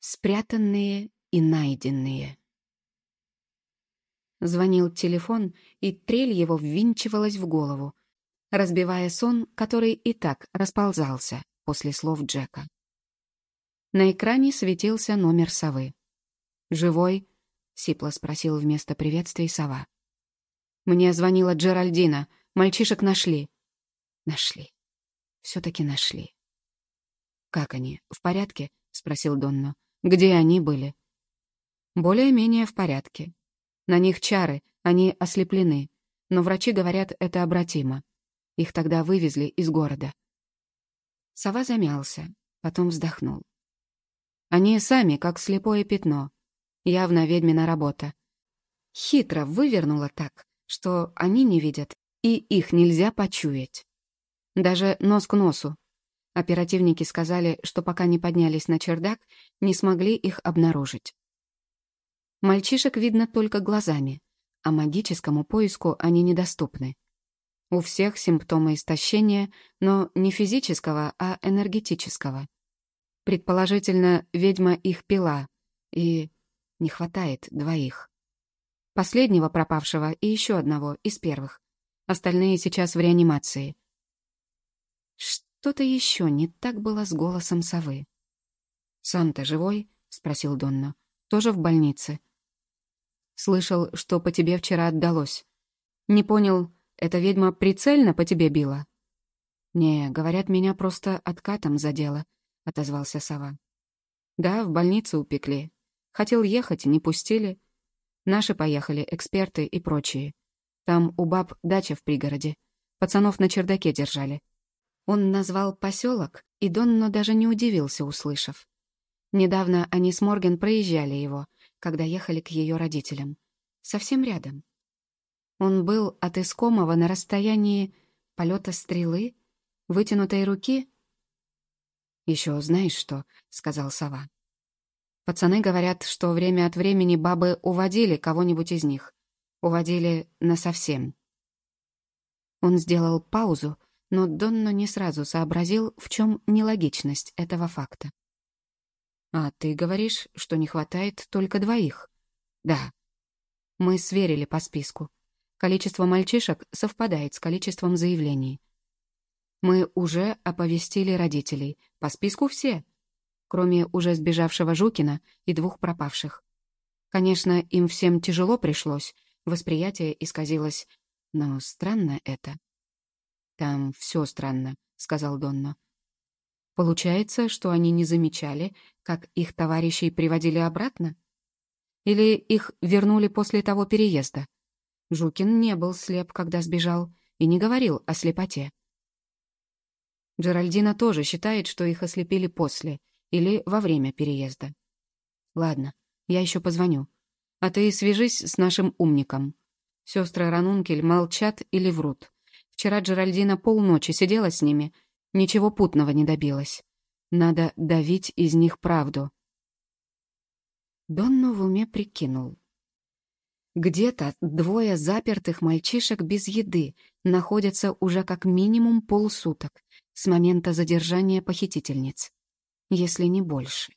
Спрятанные и найденные. Звонил телефон, и трель его ввинчивалась в голову, разбивая сон, который и так расползался после слов Джека. На экране светился номер совы. «Живой?» — Сипло спросил вместо приветствий сова. «Мне звонила Джеральдина. Мальчишек нашли». «Нашли. Все-таки нашли». «Как они? В порядке?» — спросил Донно. «Где они были?» «Более-менее в порядке. На них чары, они ослеплены. Но врачи говорят, это обратимо. Их тогда вывезли из города». Сова замялся, потом вздохнул. «Они сами, как слепое пятно. Явно ведьмина работа. Хитро вывернула так, что они не видят, и их нельзя почуять. Даже нос к носу. Оперативники сказали, что пока не поднялись на чердак, не смогли их обнаружить. Мальчишек видно только глазами, а магическому поиску они недоступны. У всех симптомы истощения, но не физического, а энергетического. Предположительно, ведьма их пила, и не хватает двоих. Последнего пропавшего и еще одного из первых. Остальные сейчас в реанимации. Что-то еще не так было с голосом совы. «Сам ты живой?» — спросил Донно. «Тоже в больнице?» «Слышал, что по тебе вчера отдалось. Не понял, эта ведьма прицельно по тебе била?» «Не, говорят, меня просто откатом задело», — отозвался сова. «Да, в больницу упекли. Хотел ехать, не пустили. Наши поехали, эксперты и прочие. Там у баб дача в пригороде. Пацанов на чердаке держали. Он назвал поселок, и Донно даже не удивился, услышав. Недавно они с Морген проезжали его, когда ехали к ее родителям. Совсем рядом. Он был от искомого на расстоянии полета стрелы, вытянутой руки. «Еще знаешь что?» — сказал сова. «Пацаны говорят, что время от времени бабы уводили кого-нибудь из них. Уводили насовсем». Он сделал паузу, но Донно не сразу сообразил, в чем нелогичность этого факта. «А ты говоришь, что не хватает только двоих?» «Да». Мы сверили по списку. Количество мальчишек совпадает с количеством заявлений. Мы уже оповестили родителей. По списку все. Кроме уже сбежавшего Жукина и двух пропавших. Конечно, им всем тяжело пришлось, восприятие исказилось, но странно это. «Там все странно», — сказал Донно. «Получается, что они не замечали, как их товарищей приводили обратно? Или их вернули после того переезда? Жукин не был слеп, когда сбежал, и не говорил о слепоте. Джеральдина тоже считает, что их ослепили после или во время переезда. Ладно, я еще позвоню. А ты свяжись с нашим умником. Сестры Ранункель молчат или врут. Вчера Джеральдина полночи сидела с ними, ничего путного не добилась. Надо давить из них правду. Донну в уме прикинул. Где-то двое запертых мальчишек без еды находятся уже как минимум полсуток с момента задержания похитительниц, если не больше.